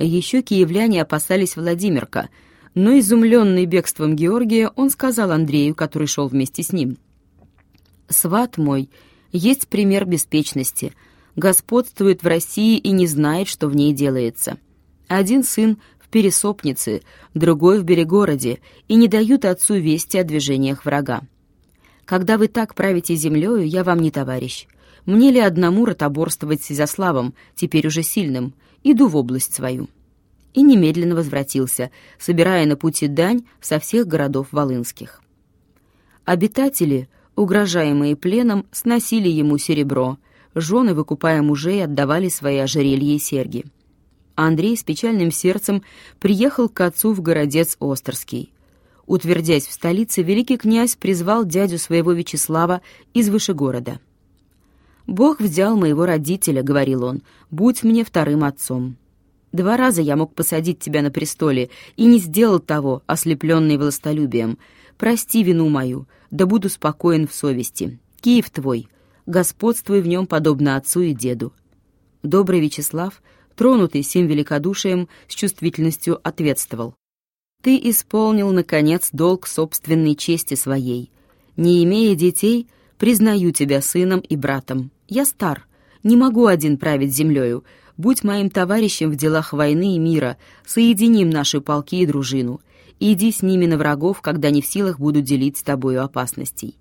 Еще киевляне опасались Владимирка, но изумленный бегством Георгия, он сказал Андрею, который шел вместе с ним. «Сват мой, есть пример беспечности, господствует в России и не знает, что в ней делается. Один сын в Пересопнице, другой в Берегороде, и не дают отцу вести о движениях врага. Когда вы так правите землею, я вам не товарищ. Мне ли одному ротоборствовать с Изяславом, теперь уже сильным? Иду в область свою». И немедленно возвратился, собирая на пути дань со всех городов волынских. Обитатели, угрожаемые пленом, сносили ему серебро, жены, выкупая мужей, отдавали свои ожерелья и серьги. Андрей с печальным сердцем приехал к отцу в городец Остерский. Утвердясь в столице, великий князь призвал дядю своего Вячеслава из Вышегорода. «Бог взял моего родителя», — говорил он, — «будь мне вторым отцом». Два раза я мог посадить тебя на престоле и не сделал того, ослепленный властолюбием. Прости вину мою, да буду спокоен в совести. Киев твой, господствуй в нем подобно отцу и деду». Добрый Вячеслав, тронутый сим великодушием, с чувствительностью ответствовал. Ты исполнил, наконец, долг собственной чести своей. Не имея детей, признаю тебя сыном и братом. Я стар, не могу один править землею. Будь моим товарищем в делах войны и мира, соединим наши полки и дружину. Иди с ними на врагов, когда не в силах буду делить с тобою опасностей».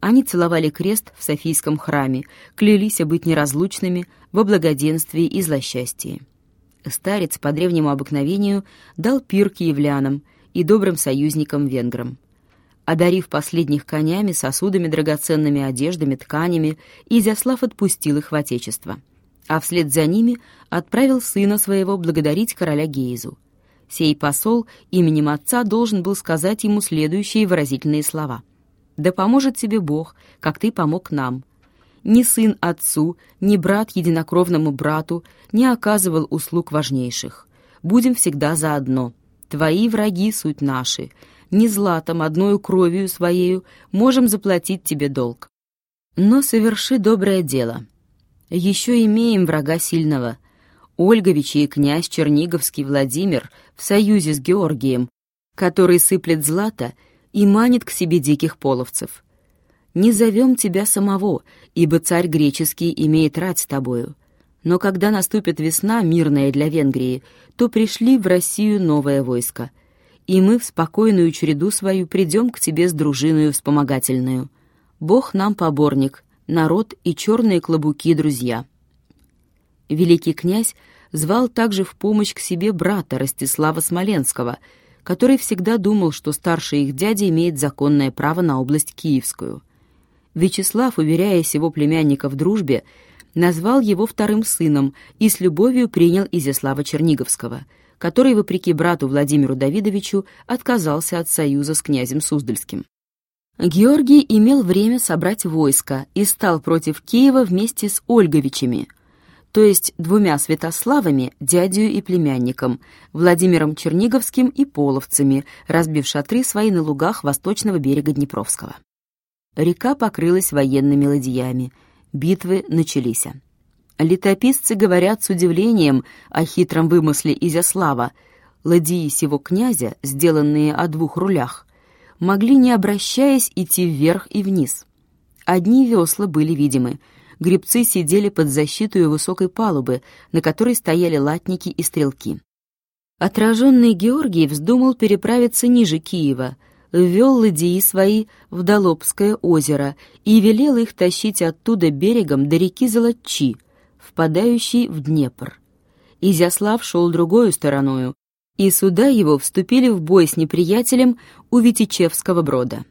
Они целовали крест в Софийском храме, клялись быть неразлучными во благоденствии и злосчастье старец по древнему обыкновению дал пир киевлянам и добрым союзникам венграм. Одарив последних конями, сосудами, драгоценными одеждами, тканями, Изяслав отпустил их в отечество. А вслед за ними отправил сына своего благодарить короля Гейзу. Сей посол именем отца должен был сказать ему следующие выразительные слова. «Да поможет тебе Бог, как ты помог нам ни сын отцу, ни брат единокровному брату не оказывал услуг важнейших. Будем всегда заодно. Твои враги — суть наши. Не златом, одною кровью своею можем заплатить тебе долг. Но соверши доброе дело. Еще имеем врага сильного. Ольговичи и князь Черниговский Владимир в союзе с Георгием, который сыплет злато и манит к себе диких половцев не зовем тебя самого, ибо царь греческий имеет рать с тобою. Но когда наступит весна, мирная для Венгрии, то пришли в Россию новое войско, и мы в спокойную череду свою придем к тебе с дружиною вспомогательную. Бог нам поборник, народ и черные клобуки друзья». Великий князь звал также в помощь к себе брата Ростислава Смоленского, который всегда думал, что старший их дядя имеет законное право на область Киевскую. Вячеслав, уверяя его племянника в дружбе, назвал его вторым сыном и с любовью принял Изяслава Черниговского, который, вопреки брату Владимиру Давидовичу, отказался от союза с князем Суздальским. Георгий имел время собрать войско и стал против Киева вместе с Ольговичами, то есть двумя Святославами, дядью и племянником, Владимиром Черниговским и половцами, разбив шатры свои на лугах восточного берега Днепровского. Река покрылась военными ладьями. Битвы начались. Летописцы говорят с удивлением о хитром вымысле Изяслава. Ладьи сего князя, сделанные о двух рулях, могли, не обращаясь, идти вверх и вниз. Одни весла были видимы. Гребцы сидели под защитой высокой палубы, на которой стояли латники и стрелки. Отраженный Георгий вздумал переправиться ниже Киева — ввел ладьи свои в Долобское озеро и велел их тащить оттуда берегом до реки Золотчи, впадающей в Днепр. Изяслав шел другою стороною, и суда его вступили в бой с неприятелем у Витичевского брода.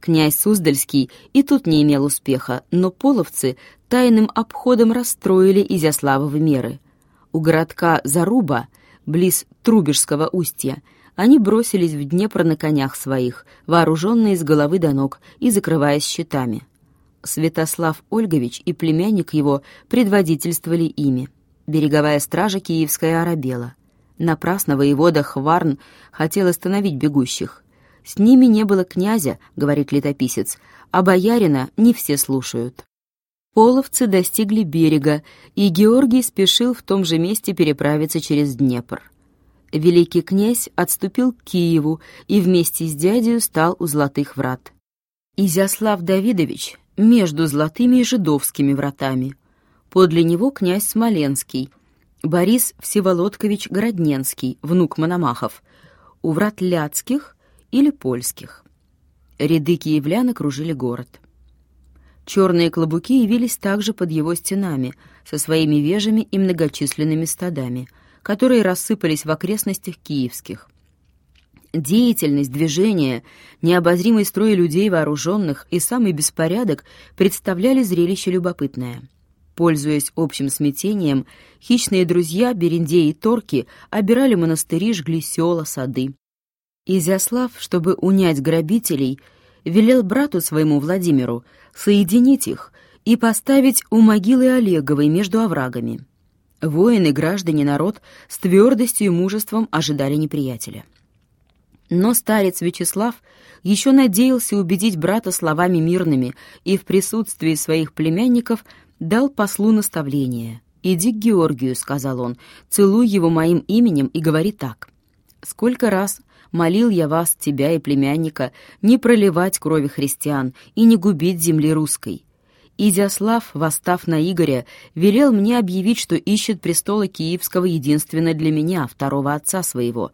Князь Суздальский и тут не имел успеха, но половцы тайным обходом расстроили Изяславовы меры. У городка Заруба, близ Трубежского устья, они бросились в Днепр на конях своих, вооруженные с головы до ног и закрываясь щитами. Святослав Ольгович и племянник его предводительствовали ими. Береговая стража киевская оробела. Напрасно воевода Хварн хотел остановить бегущих. «С ними не было князя», — говорит летописец, — «а боярина не все слушают». Половцы достигли берега, и Георгий спешил в том же месте переправиться через Днепр. Великий князь отступил к Киеву и вместе с дядей стал у Золотых врат. Изяслав Давидович между Золотыми и Жидовскими вратами. Подле него князь Смоленский, Борис Всеволодкович Городненский, внук Мономахов, у врат Ляцких или Польских. Ряды киевлян окружили город. Черные клобуки явились также под его стенами, со своими вежами и многочисленными стадами, которые рассыпались в окрестностях киевских. Деятельность, движение, необозримый строй людей вооруженных и самый беспорядок представляли зрелище любопытное. Пользуясь общим смятением, хищные друзья Берендеи и Торки обирали монастыри, жгли села, сады. Изяслав, чтобы унять грабителей, велел брату своему Владимиру соединить их и поставить у могилы Олеговой между оврагами. Воины, граждане, народ с твердостью и мужеством ожидали неприятеля. Но старец Вячеслав еще надеялся убедить брата словами мирными и в присутствии своих племянников дал послу наставление. «Иди к Георгию», — сказал он, — «целуй его моим именем и говори так. Сколько раз молил я вас, тебя и племянника, не проливать крови христиан и не губить земли русской. Изяслав, восстав на Игоря, велел мне объявить, что ищет престола Киевского единственно для меня, второго отца своего,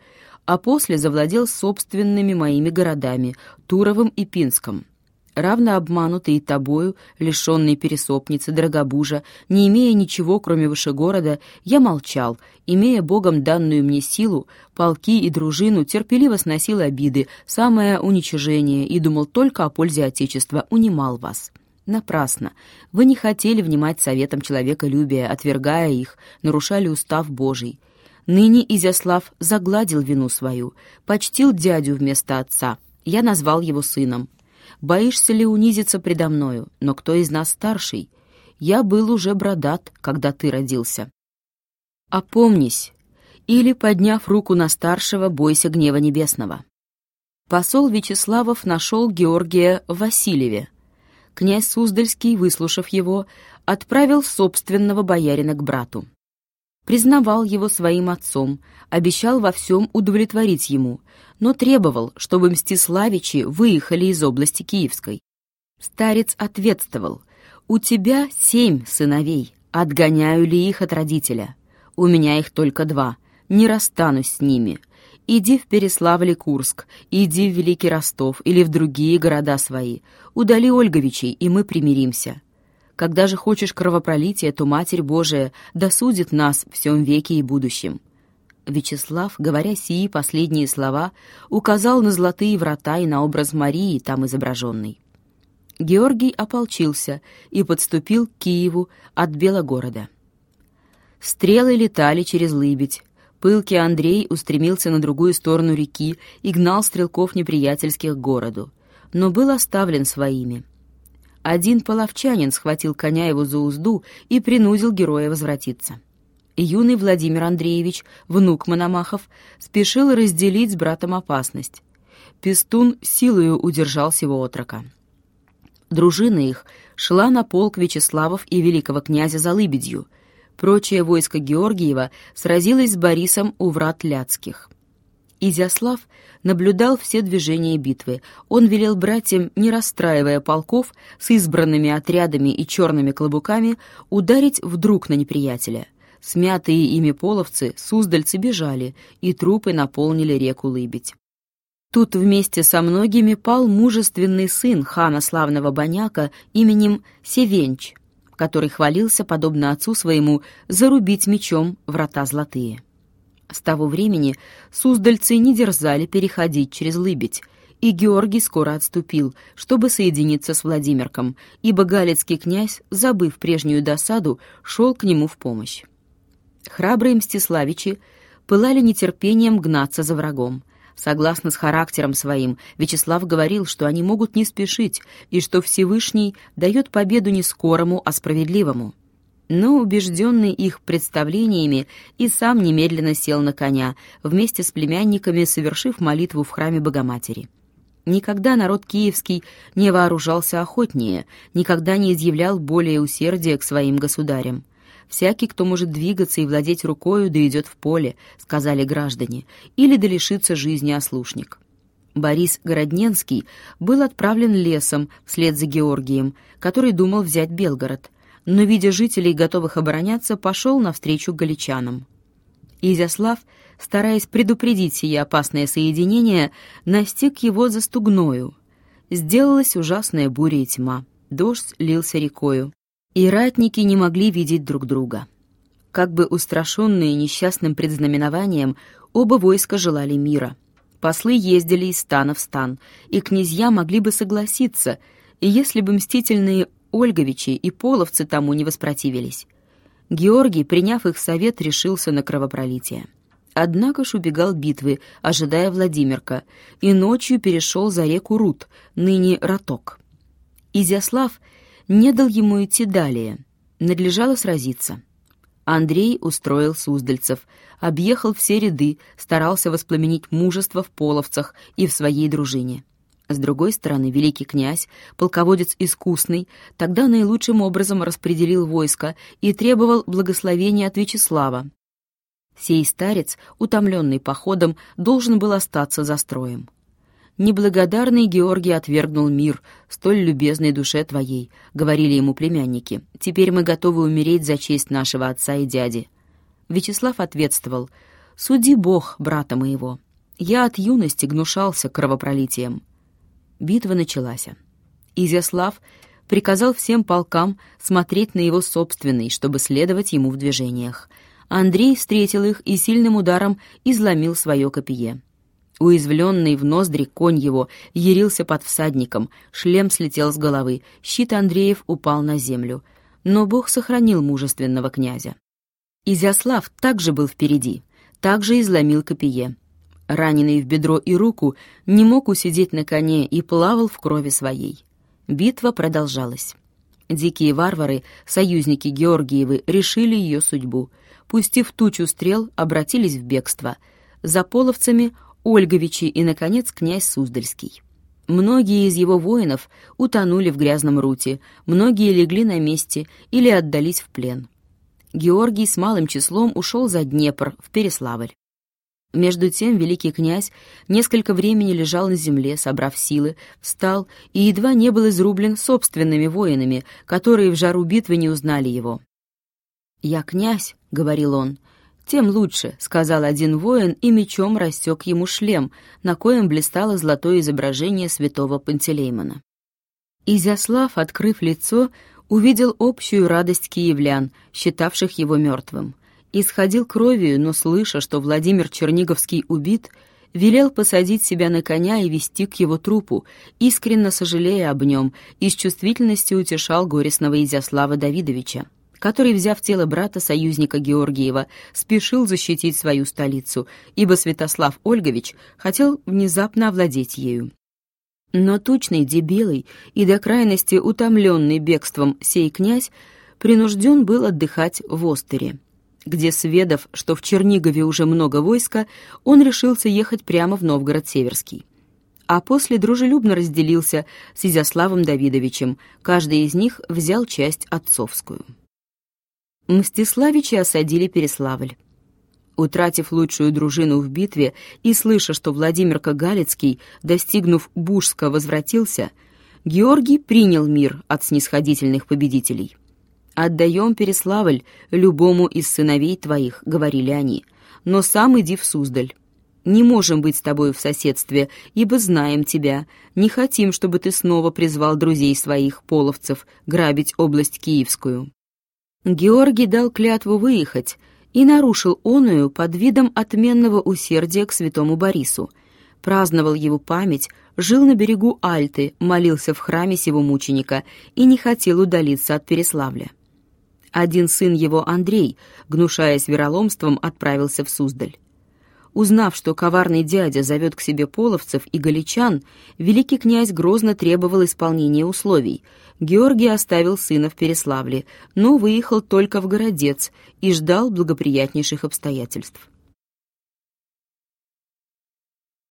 а после завладел собственными моими городами, Туровым и Пинском равно обманутый и тобою, лишенный пересопницы, Драгобужа, не имея ничего, кроме Вышегорода, я молчал, имея Богом данную мне силу, полки и дружину, терпеливо сносил обиды, самое уничижение, и думал только о пользе Отечества, унимал вас. Напрасно. Вы не хотели внимать советам человеколюбия, отвергая их, нарушали устав Божий. Ныне Изяслав загладил вину свою, почтил дядю вместо отца. Я назвал его сыном. Боишься ли унизиться предо мною? Но кто из нас старший? Я был уже бродат, когда ты родился. Опомнись, или, подняв руку на старшего, бойся гнева небесного. Посол Вячеславов нашел Георгия в Васильеве. Князь Суздальский, выслушав его, отправил собственного боярина к брату признавал его своим отцом, обещал во всем удовлетворить ему, но требовал, чтобы Мстиславичи выехали из области Киевской. Старец ответствовал, «У тебя семь сыновей, отгоняю ли их от родителя? У меня их только два, не расстанусь с ними. Иди в Переславль-Курск, иди в Великий Ростов или в другие города свои, удали Ольговичей, и мы примиримся». Когда же хочешь кровопролития, то Матерь Божия досудит нас в всем веке и будущем». Вячеслав, говоря сии последние слова, указал на золотые врата и на образ Марии, там изображенный. Георгий ополчился и подступил к Киеву от Белогорода. Стрелы летали через Лыбедь. Пылкий Андрей устремился на другую сторону реки и гнал стрелков неприятельских к городу, но был оставлен своими — один половчанин схватил коня его за узду и принудил героя возвратиться. Юный Владимир Андреевич, внук Мономахов, спешил разделить с братом опасность. Пестун силою удержал сего отрока. Дружина их шла на полк Вячеславов и великого князя за Лыбедью. Прочее войско Георгиева сразилось с Борисом у врат Ляцких. Изяслав наблюдал все движения битвы. Он велел братьям, не расстраивая полков, с избранными отрядами и черными клобуками, ударить вдруг на неприятеля. Смятые ими половцы, суздальцы бежали, и трупы наполнили реку Лыбедь. Тут вместе со многими пал мужественный сын хана славного Боняка именем Севенч, который хвалился, подобно отцу своему, зарубить мечом врата золотые. С того времени суздальцы не дерзали переходить через Лыбедь, и Георгий скоро отступил, чтобы соединиться с Владимирком, ибо галицкий князь, забыв прежнюю досаду, шел к нему в помощь. Храбрые мстиславичи пылали нетерпением гнаться за врагом. Согласно с характером своим, Вячеслав говорил, что они могут не спешить, и что Всевышний дает победу не скорому, а справедливому но, убежденный их представлениями, и сам немедленно сел на коня, вместе с племянниками совершив молитву в храме Богоматери. Никогда народ киевский не вооружался охотнее, никогда не изъявлял более усердия к своим государям. «Всякий, кто может двигаться и владеть рукою, да идет в поле», — сказали граждане, или да лишится жизни ослушник. Борис Городненский был отправлен лесом вслед за Георгием, который думал взять Белгород, но, видя жителей, готовых обороняться, пошел навстречу галичанам. Изяслав, стараясь предупредить сие опасное соединение, настиг его за стугною. Сделалась ужасная буря и тьма, дождь лился рекою, и ратники не могли видеть друг друга. Как бы устрашенные несчастным предзнаменованием, оба войска желали мира — Послы ездили из стана в стан, и князья могли бы согласиться, если бы мстительные Ольговичи и половцы тому не воспротивились. Георгий, приняв их совет, решился на кровопролитие. Однако ж убегал битвы, ожидая Владимирка, и ночью перешел за реку Рут, ныне Роток. Изяслав не дал ему идти далее, надлежало сразиться. Андрей устроил суздальцев, объехал все ряды, старался воспламенить мужество в половцах и в своей дружине. С другой стороны, великий князь, полководец искусный, тогда наилучшим образом распределил войско и требовал благословения от Вячеслава. Сей старец, утомленный походом, должен был остаться за строем. «Неблагодарный Георгий отвергнул мир, столь любезной душе твоей», — говорили ему племянники. «Теперь мы готовы умереть за честь нашего отца и дяди». Вячеслав ответствовал, «Суди Бог, брата моего. Я от юности гнушался кровопролитием». Битва началась. Изяслав приказал всем полкам смотреть на его собственный, чтобы следовать ему в движениях. Андрей встретил их и сильным ударом изломил свое копье. Уязвленный в ноздри конь его ярился под всадником, шлем слетел с головы, щит Андреев упал на землю. Но Бог сохранил мужественного князя. Изяслав также был впереди, также изломил копье. Раненый в бедро и руку, не мог усидеть на коне и плавал в крови своей. Битва продолжалась. Дикие варвары, союзники Георгиевы, решили ее судьбу. Пустив тучу стрел, обратились в бегство. За половцами Ольговичи и, наконец, князь Суздальский. Многие из его воинов утонули в грязном руте, многие легли на месте или отдались в плен. Георгий с малым числом ушел за Днепр, в Переславль. Между тем великий князь несколько времени лежал на земле, собрав силы, встал и едва не был изрублен собственными воинами, которые в жару битвы не узнали его. «Я князь», — говорил он, «Тем лучше», — сказал один воин, и мечом рассек ему шлем, на коем блистало золотое изображение святого Пантелеймона. Изяслав, открыв лицо, увидел общую радость киевлян, считавших его мертвым. Исходил кровью, но, слыша, что Владимир Черниговский убит, велел посадить себя на коня и вести к его трупу, искренне сожалея об нем и с чувствительностью утешал горестного Изяслава Давидовича который, взяв тело брата союзника Георгиева, спешил защитить свою столицу, ибо Святослав Ольгович хотел внезапно овладеть ею. Но тучный, дебелый и до крайности утомленный бегством сей князь принужден был отдыхать в Остере, где, сведав, что в Чернигове уже много войска, он решился ехать прямо в Новгород-Северский. А после дружелюбно разделился с Изяславом Давидовичем, каждый из них взял часть отцовскую. Мстиславичи осадили Переславль. Утратив лучшую дружину в битве и слыша, что Владимир Кагалицкий, достигнув Бужска, возвратился, Георгий принял мир от снисходительных победителей. «Отдаем Переславль любому из сыновей твоих», — говорили они, — «но сам иди в Суздаль. Не можем быть с тобой в соседстве, ибо знаем тебя. Не хотим, чтобы ты снова призвал друзей своих, половцев, грабить область Киевскую». Георгий дал клятву выехать и нарушил оную под видом отменного усердия к святому Борису, праздновал его память, жил на берегу Альты, молился в храме сего мученика и не хотел удалиться от Переславля. Один сын его, Андрей, гнушаясь вероломством, отправился в Суздаль. Узнав, что коварный дядя зовет к себе половцев и галичан, великий князь грозно требовал исполнения условий. Георгий оставил сына в Переславле, но выехал только в Городец и ждал благоприятнейших обстоятельств.